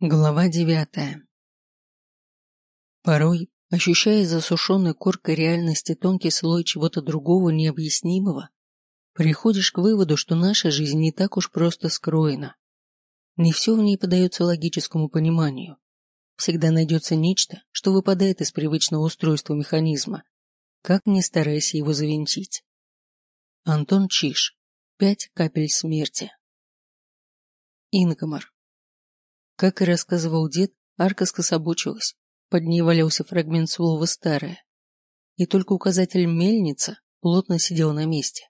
Глава девятая Порой, ощущая засушенной коркой реальности тонкий слой чего-то другого необъяснимого, приходишь к выводу, что наша жизнь не так уж просто скроена. Не все в ней подается логическому пониманию. Всегда найдется нечто, что выпадает из привычного устройства механизма, как ни старайся его завинтить. Антон Чиш. Пять капель смерти. Ингмар. Как и рассказывал дед, арка скособочилась. Под ней валялся фрагмент слова «старое». И только указатель «мельница» плотно сидел на месте.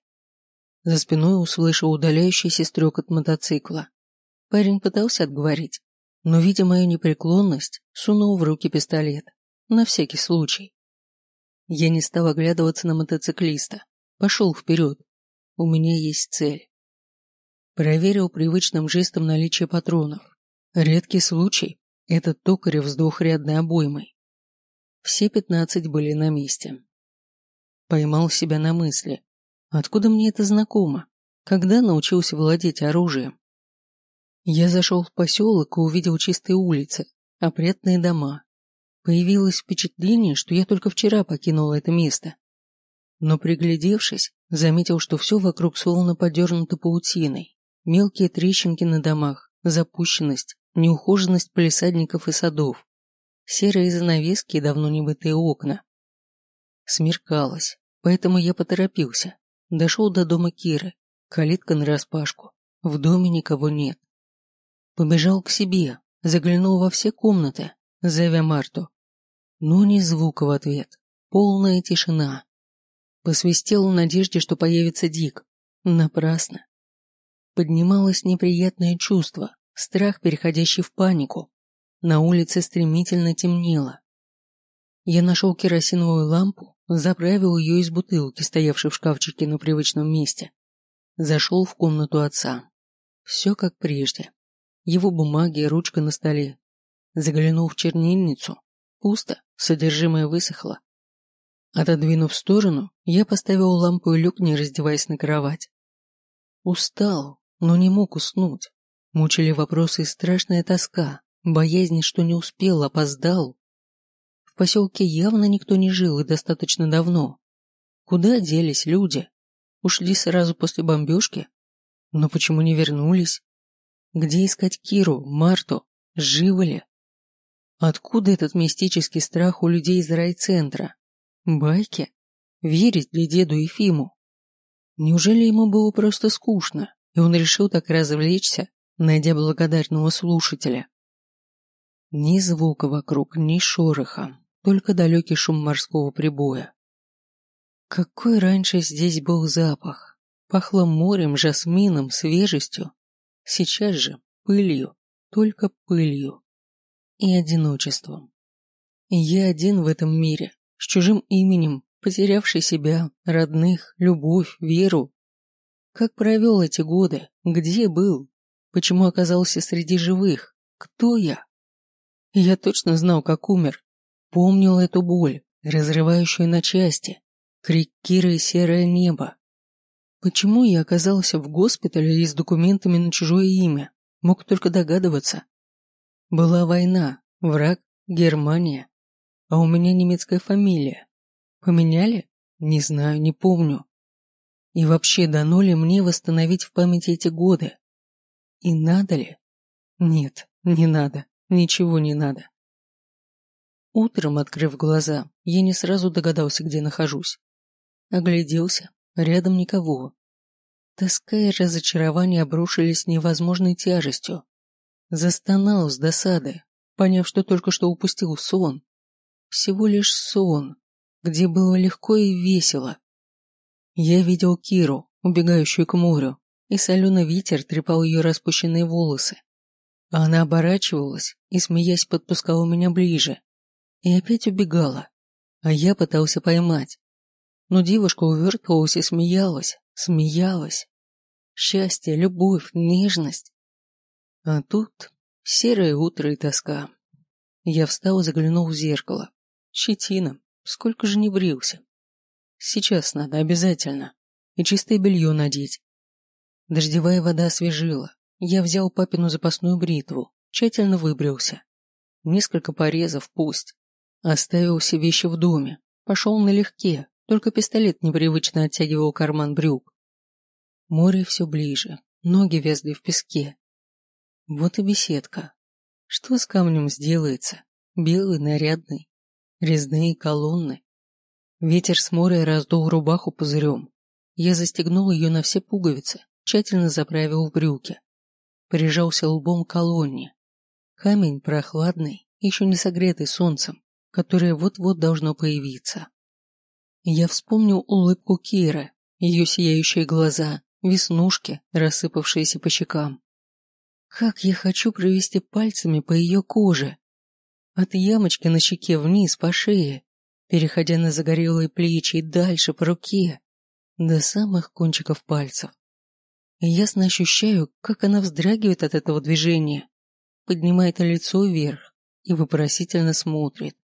За спиной услышал удаляющийся стрекот мотоцикла. Парень пытался отговорить, но, видя мою непреклонность, сунул в руки пистолет. На всякий случай. Я не стал оглядываться на мотоциклиста. Пошел вперед. У меня есть цель. Проверил привычным жестом наличие патронов. Редкий случай – это токарев с двухрядной обоймой. Все пятнадцать были на месте. Поймал себя на мысли. Откуда мне это знакомо? Когда научился владеть оружием? Я зашел в поселок и увидел чистые улицы, опрятные дома. Появилось впечатление, что я только вчера покинул это место. Но приглядевшись, заметил, что все вокруг словно подернуто паутиной. Мелкие трещинки на домах, запущенность, неухоженность палисадников и садов, серые занавески и давно небытые окна. Смеркалось, поэтому я поторопился. Дошел до дома Киры, калитка нараспашку. В доме никого нет. Побежал к себе, заглянул во все комнаты, зовя Марту. Но ни звука в ответ, полная тишина. Посвистел в надежде, что появится Дик. Напрасно. Поднималось неприятное чувство, страх, переходящий в панику. На улице стремительно темнело. Я нашел керосиновую лампу, заправил ее из бутылки, стоявшей в шкафчике на привычном месте. Зашел в комнату отца. Все как прежде. Его бумаги и ручка на столе. Заглянул в чернильницу. Пусто, содержимое высохло. Отодвинув в сторону, я поставил лампу и люк, не раздеваясь на кровать. Устал, но не мог уснуть. Мучили вопросы и страшная тоска, боязнь, что не успел, опоздал. В поселке явно никто не жил и достаточно давно. Куда делись люди? Ушли сразу после бомбежки? Но почему не вернулись? Где искать Киру, Марту? Живы ли? Откуда этот мистический страх у людей из райцентра? Байки? Верить ли деду Ефиму? Неужели ему было просто скучно, и он решил так развлечься, найдя благодарного слушателя. Ни звука вокруг, ни шороха, только далекий шум морского прибоя. Какой раньше здесь был запах! Пахло морем, жасмином, свежестью. Сейчас же пылью, только пылью. И одиночеством. Я один в этом мире, с чужим именем, потерявший себя, родных, любовь, веру. Как провел эти годы? Где был? Почему оказался среди живых? Кто я? Я точно знал, как умер. Помнил эту боль, разрывающую на части. Крик Киры и серое небо. Почему я оказался в госпитале и с документами на чужое имя? Мог только догадываться. Была война, враг – Германия. А у меня немецкая фамилия. Поменяли? Не знаю, не помню. И вообще дано ли мне восстановить в памяти эти годы? И надо ли? Нет, не надо, ничего не надо. Утром, открыв глаза, я не сразу догадался, где нахожусь. Огляделся, рядом никого. Тоска и разочарование обрушились невозможной тяжестью. Застонал с досады, поняв, что только что упустил сон. Всего лишь сон, где было легко и весело. Я видел Киру, убегающую к морю, и соленый ветер трепал ее распущенные волосы. А она оборачивалась и, смеясь, подпускала меня ближе. И опять убегала, а я пытался поймать. Но девушка увертывалась и смеялась, смеялась. Счастье, любовь, нежность. А тут серое утро и тоска. Я встал и заглянул в зеркало. Щетина. Сколько же не брился. Сейчас надо обязательно. И чистое белье надеть. Дождевая вода освежила. Я взял папину запасную бритву, тщательно выбрился. Несколько порезов пусть. Оставил все вещи в доме. Пошел налегке, только пистолет непривычно оттягивал карман брюк. Море все ближе, ноги вязли в песке. Вот и беседка. Что с камнем сделается? Белый, нарядный. Резные колонны. Ветер с моря раздул рубаху пузырем. Я застегнул ее на все пуговицы, тщательно заправил в брюки. Прижался лбом к колонне. Камень прохладный, еще не согретый солнцем, которое вот-вот должно появиться. Я вспомнил улыбку Киры, ее сияющие глаза, веснушки, рассыпавшиеся по щекам. Как я хочу провести пальцами по ее коже. От ямочки на щеке вниз по шее, переходя на загорелые плечи и дальше по руке, до самых кончиков пальцев. ясно ощущаю, как она вздрагивает от этого движения, поднимает лицо вверх и вопросительно смотрит.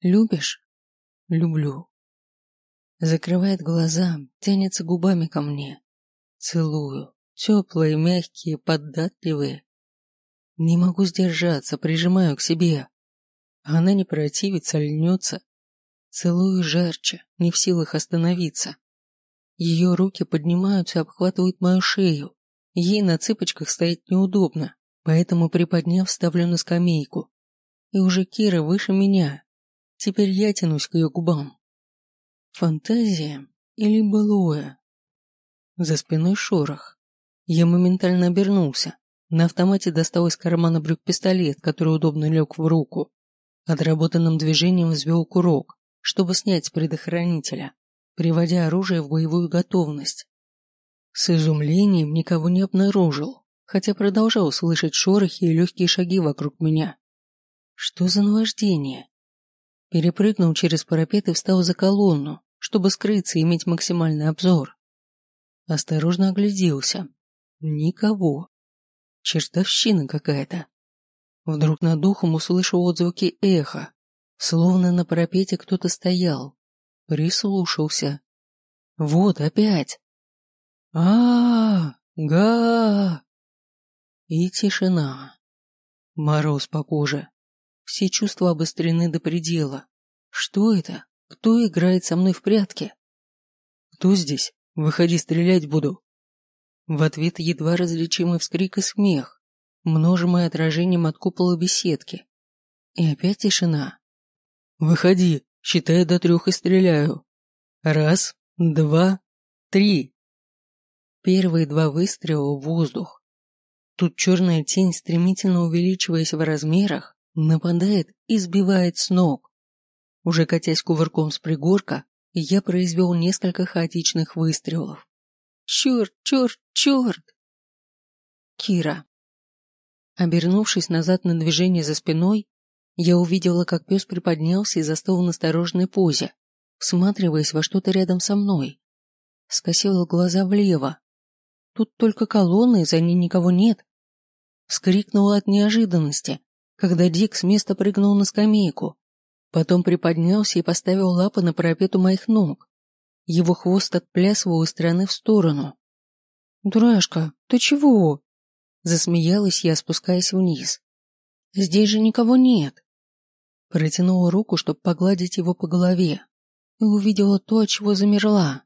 «Любишь?» «Люблю». Закрывает глаза, тянется губами ко мне. Целую. Теплые, мягкие, податливые. Не могу сдержаться, прижимаю к себе. Она не противится, льнется. Целую жарче, не в силах остановиться. Ее руки поднимаются и обхватывают мою шею. Ей на цыпочках стоять неудобно, поэтому, приподняв, ставлю на скамейку. И уже Кира выше меня. Теперь я тянусь к ее губам. Фантазия или былое? За спиной шорох. Я моментально обернулся. На автомате достал из кармана брюк пистолет, который удобно лег в руку. Отработанным движением взвел курок, чтобы снять с предохранителя, приводя оружие в боевую готовность. С изумлением никого не обнаружил, хотя продолжал слышать шорохи и легкие шаги вокруг меня. Что за наваждение? Перепрыгнул через парапет и встал за колонну, чтобы скрыться и иметь максимальный обзор. Осторожно огляделся. Никого. Чертовщина какая-то. Вдруг над духом услышал отзвуки эха, словно на парапете кто-то стоял. Прислушался. Вот опять. а, га И тишина. Мороз по коже. Все чувства обострены до предела. Что это? Кто играет со мной в прятки? Кто здесь? Выходи, стрелять буду. В ответ едва различимый вскрик и смех, множимое отражением от купола беседки. И опять тишина. Выходи, считая до трех и стреляю. Раз, два, три. Первые два выстрела в воздух. Тут черная тень, стремительно увеличиваясь в размерах, нападает и сбивает с ног. Уже катясь кувырком с пригорка, я произвел несколько хаотичных выстрелов. Черт, черт, черт! Кира. Обернувшись назад на движение за спиной, я увидела, как пес приподнялся и застыл в настороженной позе, всматриваясь во что-то рядом со мной. Скосила глаза влево. Тут только колонна, и за ней никого нет. Вскрикнула от неожиданности, когда Дик с места прыгнул на скамейку. Потом приподнялся и поставил лапы на парапет у моих ног. Его хвост отплясывал из стороны в сторону. «Дурашка, ты чего?» Засмеялась я, спускаясь вниз. «Здесь же никого нет». Протянула руку, чтобы погладить его по голове, и увидела то, от чего замерла.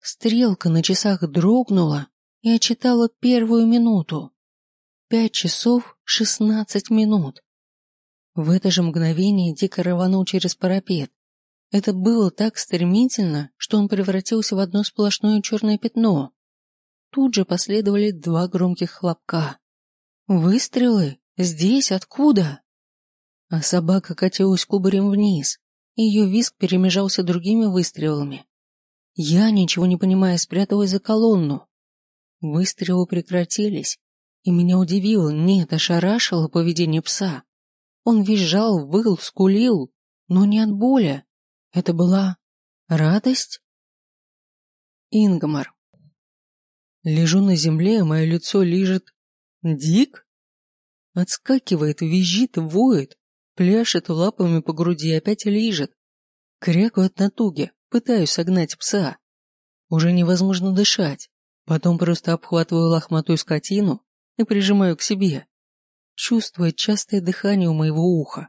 Стрелка на часах дрогнула и отчитала первую минуту. Пять часов шестнадцать минут. В это же мгновение дико рванул через парапет. Это было так стремительно, что он превратился в одно сплошное черное пятно. Тут же последовали два громких хлопка. «Выстрелы? Здесь? Откуда?» А собака катилась кубарем вниз. Ее визг перемежался другими выстрелами. Я, ничего не понимая, спряталась за колонну. Выстрелы прекратились, и меня удивило, нет, ошарашило поведение пса. Он визжал, выл, скулил, но не от боли. Это была радость? Ингмар. Лежу на земле, мое лицо лежит... Дик? Отскакивает, визжит, воет, пляшет лапами по груди и опять лежит. Крякаю от натуги, пытаюсь согнать пса. Уже невозможно дышать. Потом просто обхватываю лохматую скотину и прижимаю к себе. чувствуя частое дыхание у моего уха.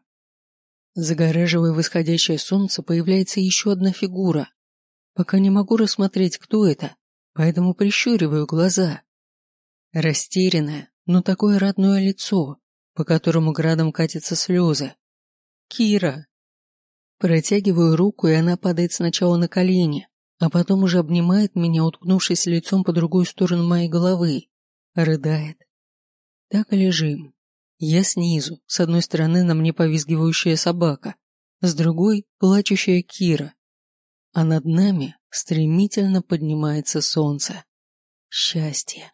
Загораживая восходящее солнце, появляется еще одна фигура. Пока не могу рассмотреть, кто это, поэтому прищуриваю глаза. Растерянное, но такое родное лицо, по которому градом катятся слезы. Кира. Протягиваю руку, и она падает сначала на колени, а потом уже обнимает меня, уткнувшись лицом по другую сторону моей головы. Рыдает. Так и лежим. Я снизу, с одной стороны на мне повизгивающая собака, с другой – плачущая Кира. А над нами стремительно поднимается солнце. Счастье.